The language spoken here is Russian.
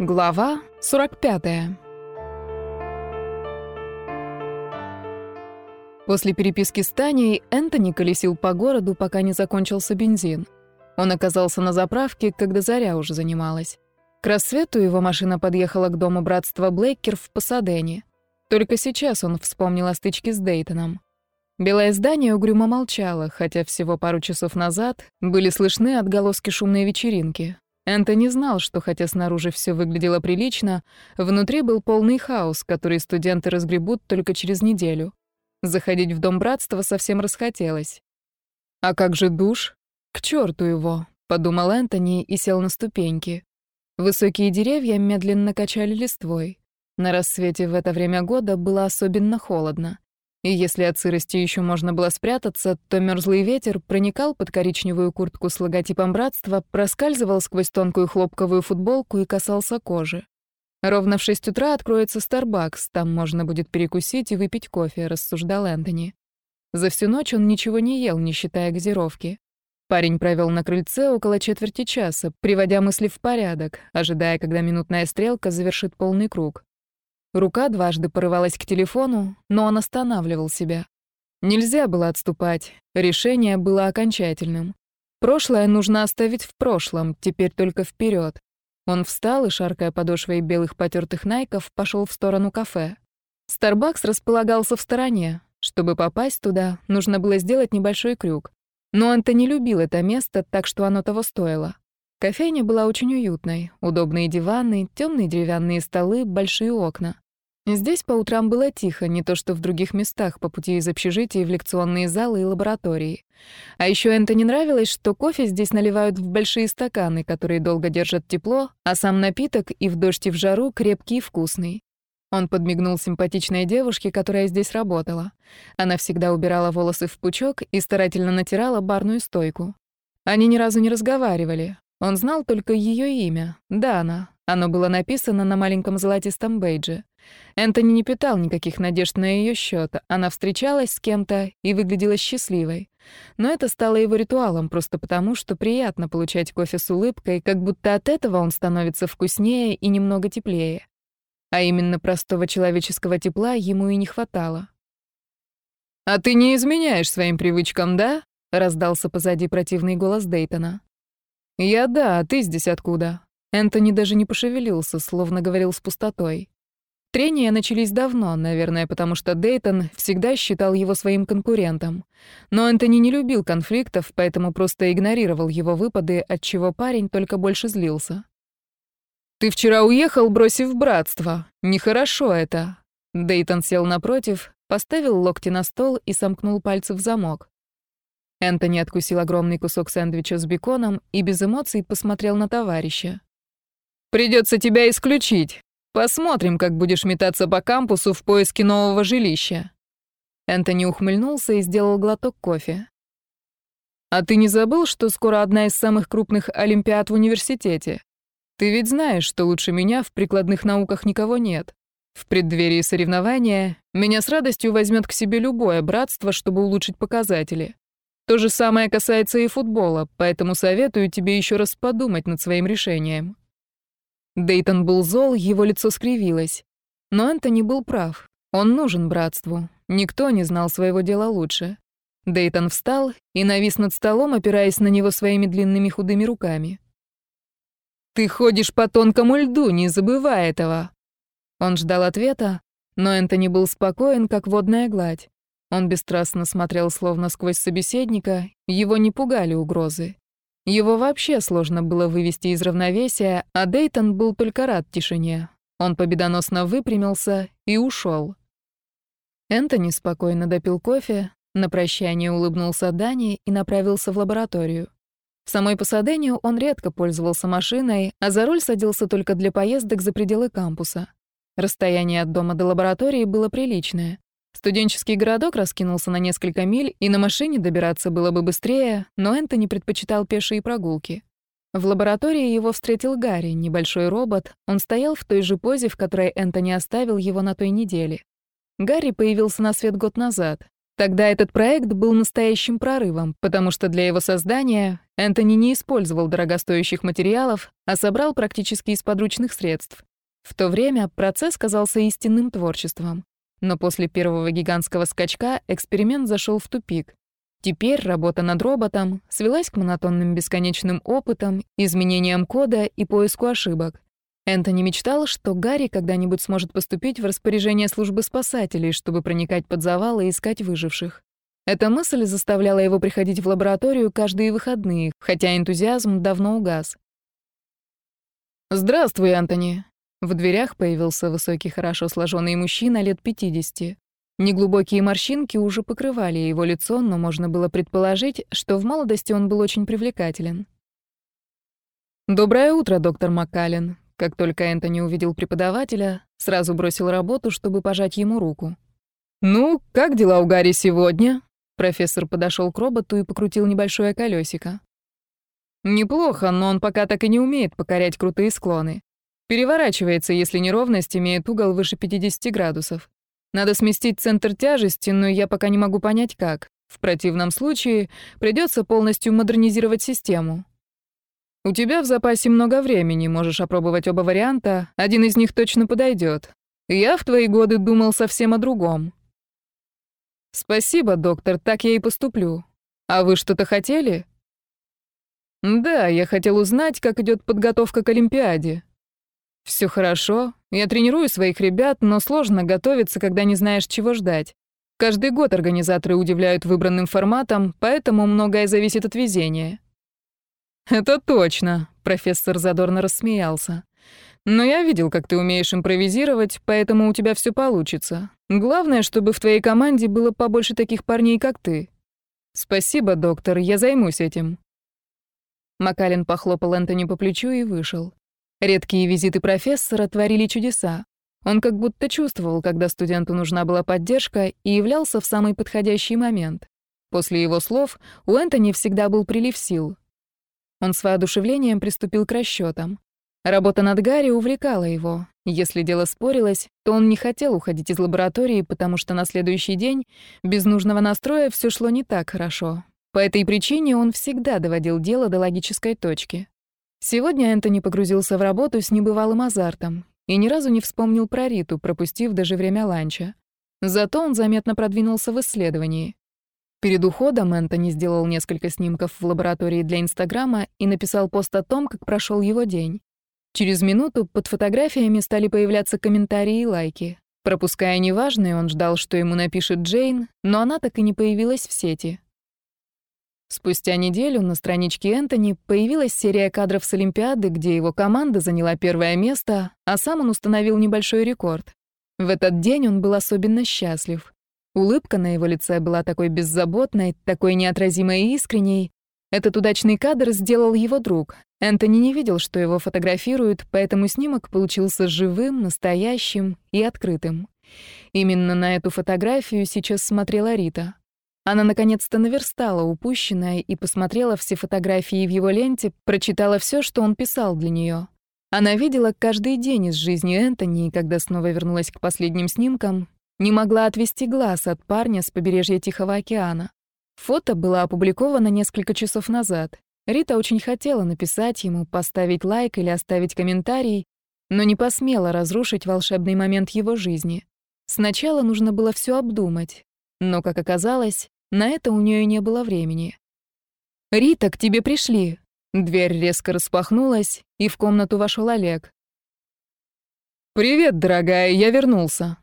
Глава 45. После переписки с Таней Энтони колесил по городу, пока не закончился бензин. Он оказался на заправке, когда заря уже занималась. К рассвету его машина подъехала к дому братства Блейкер в Пасадене. Только сейчас он вспомнил о стычке с Дейтоном. Белое здание угрюмо молчало, хотя всего пару часов назад были слышны отголоски шумной вечеринки. Энтони знал, что хотя снаружи все выглядело прилично, внутри был полный хаос, который студенты разгребут только через неделю. Заходить в дом братства совсем расхотелось. «А как же душ?» «К черту его», — подумал Энтони и сел на ступеньки. Высокие деревья медленно качали листвой. На рассвете в это время года было особенно холодно. И если от сырости еще можно было спрятаться, то мерзлый ветер проникал под коричневую куртку с логотипом братства, проскальзывал сквозь тонкую хлопковую футболку и касался кожи. Ровно в шесть утра откроется Starbucks, там можно будет перекусить и выпить кофе, рассуждал Энтони. За всю ночь он ничего не ел, не считая газировки. Парень провел на крыльце около четверти часа, приводя мысли в порядок, ожидая, когда минутная стрелка завершит полный круг. Рука дважды порывалась к телефону, но он останавливал себя. Нельзя было отступать, решение было окончательным. Прошлое нужно оставить в прошлом, теперь только вперед. Он встал и, шаркая подошвой белых потертых найков, пошел в сторону кафе. Старбакс располагался в стороне. Чтобы попасть туда, нужно было сделать небольшой крюк. Но он-то не любил это место, так что оно того стоило. Кофейня была очень уютной. Удобные диваны, темные деревянные столы, большие окна. Здесь по утрам было тихо, не то что в других местах по пути из общежития в лекционные залы и лаборатории. А еще Энтони нравилось, что кофе здесь наливают в большие стаканы, которые долго держат тепло, а сам напиток и в дождь и в жару крепкий и вкусный. Он подмигнул симпатичной девушке, которая здесь работала. Она всегда убирала волосы в пучок и старательно натирала барную стойку. Они ни разу не разговаривали. Он знал только ее имя — Дана. Оно было написано на маленьком золотистом бейдже. Энтони не питал никаких надежд на ее счет. Она встречалась с кем-то и выглядела счастливой. Но это стало его ритуалом просто потому, что приятно получать кофе с улыбкой, как будто от этого он становится вкуснее и немного теплее. А именно простого человеческого тепла ему и не хватало. «А ты не изменяешь своим привычкам, да?» — раздался позади противный голос Дейтона. «Я да, а ты здесь откуда?» Энтони даже не пошевелился, словно говорил с пустотой. Трения начались давно, наверное, потому что Дейтон всегда считал его своим конкурентом. Но Энтони не любил конфликтов, поэтому просто игнорировал его выпады, отчего парень только больше злился. «Ты вчера уехал, бросив братство. Нехорошо это». Дейтон сел напротив, поставил локти на стол и сомкнул пальцы в замок. Энтони откусил огромный кусок сэндвича с беконом и без эмоций посмотрел на товарища. «Придется тебя исключить. Посмотрим, как будешь метаться по кампусу в поиске нового жилища». Энтони ухмыльнулся и сделал глоток кофе. «А ты не забыл, что скоро одна из самых крупных олимпиад в университете? Ты ведь знаешь, что лучше меня в прикладных науках никого нет. В преддверии соревнования меня с радостью возьмет к себе любое братство, чтобы улучшить показатели. То же самое касается и футбола, поэтому советую тебе еще раз подумать над своим решением». Дейтон был зол, его лицо скривилось. Но Энтони был прав. Он нужен братству. Никто не знал своего дела лучше. Дейтон встал и навис над столом, опираясь на него своими длинными худыми руками. «Ты ходишь по тонкому льду, не забывай этого!» Он ждал ответа, но Энтони был спокоен, как водная гладь. Он бесстрастно смотрел словно сквозь собеседника, его не пугали угрозы. Его вообще сложно было вывести из равновесия, а Дейтон был только рад тишине. Он победоносно выпрямился и ушел. Энтони спокойно допил кофе, на прощание улыбнулся Дани и направился в лабораторию. В самой Пасадене он редко пользовался машиной, а за руль садился только для поездок за пределы кампуса. Расстояние от дома до лаборатории было приличное. Студенческий городок раскинулся на несколько миль, и на машине добираться было бы быстрее, но Энтони предпочитал пешие прогулки. В лаборатории его встретил Гарри, небольшой робот. Он стоял в той же позе, в которой Энтони оставил его на той неделе. Гарри появился на свет год назад. Тогда этот проект был настоящим прорывом, потому что для его создания Энтони не использовал дорогостоящих материалов, а собрал практически из подручных средств. В то время процесс казался истинным творчеством. Но после первого гигантского скачка эксперимент зашел в тупик. Теперь работа над роботом свелась к монотонным бесконечным опытам, изменениям кода и поиску ошибок. Энтони мечтал, что Гарри когда-нибудь сможет поступить в распоряжение службы спасателей, чтобы проникать под завалы и искать выживших. Эта мысль заставляла его приходить в лабораторию каждые выходные, хотя энтузиазм давно угас. «Здравствуй, Антони!» В дверях появился высокий, хорошо сложенный мужчина лет 50. Неглубокие морщинки уже покрывали его лицо, но можно было предположить, что в молодости он был очень привлекателен. «Доброе утро, доктор Маккален». Как только Энтони увидел преподавателя, сразу бросил работу, чтобы пожать ему руку. «Ну, как дела у Гарри сегодня?» Профессор подошел к роботу и покрутил небольшое колесико. «Неплохо, но он пока так и не умеет покорять крутые склоны. Переворачивается, если неровность имеет угол выше 50 градусов. Надо сместить центр тяжести, но я пока не могу понять, как. В противном случае придется полностью модернизировать систему. У тебя в запасе много времени, можешь опробовать оба варианта, один из них точно подойдет. Я в твои годы думал совсем о другом. Спасибо, доктор, так я и поступлю. А вы что-то хотели? Да, я хотел узнать, как идет подготовка к Олимпиаде. Все хорошо. Я тренирую своих ребят, но сложно готовиться, когда не знаешь, чего ждать. Каждый год организаторы удивляют выбранным форматом, поэтому многое зависит от везения. Это точно, профессор задорно рассмеялся. Но я видел, как ты умеешь импровизировать, поэтому у тебя все получится. Главное, чтобы в твоей команде было побольше таких парней, как ты. Спасибо, доктор, я займусь этим. Макалин похлопал Энтони по плечу и вышел. Редкие визиты профессора творили чудеса. Он как будто чувствовал, когда студенту нужна была поддержка, и являлся в самый подходящий момент. После его слов у Энтони всегда был прилив сил. Он с воодушевлением приступил к расчетам. Работа над Гарри увлекала его. Если дело спорилось, то он не хотел уходить из лаборатории, потому что на следующий день без нужного настроя все шло не так хорошо. По этой причине он всегда доводил дело до логической точки. Сегодня Энтони погрузился в работу с небывалым азартом и ни разу не вспомнил про Риту, пропустив даже время ланча. Зато он заметно продвинулся в исследовании. Перед уходом Энтони сделал несколько снимков в лаборатории для Инстаграма и написал пост о том, как прошел его день. Через минуту под фотографиями стали появляться комментарии и лайки. Пропуская неважное, он ждал, что ему напишет Джейн, но она так и не появилась в сети. Спустя неделю на страничке Энтони появилась серия кадров с Олимпиады, где его команда заняла первое место, а сам он установил небольшой рекорд. В этот день он был особенно счастлив. Улыбка на его лице была такой беззаботной, такой неотразимой и искренней. Этот удачный кадр сделал его друг. Энтони не видел, что его фотографируют, поэтому снимок получился живым, настоящим и открытым. Именно на эту фотографию сейчас смотрела Рита. Она наконец-то наверстала упущенное и посмотрела все фотографии в его ленте, прочитала все, что он писал для нее. Она видела каждый день из жизни Энтони, и когда снова вернулась к последним снимкам, не могла отвести глаз от парня с побережья Тихого океана. Фото было опубликовано несколько часов назад. Рита очень хотела написать ему, поставить лайк или оставить комментарий, но не посмела разрушить волшебный момент его жизни. Сначала нужно было все обдумать, но, как оказалось, на это у нее не было времени. «Рита, к тебе пришли!» Дверь резко распахнулась, и в комнату вошел Олег. «Привет, дорогая, я вернулся».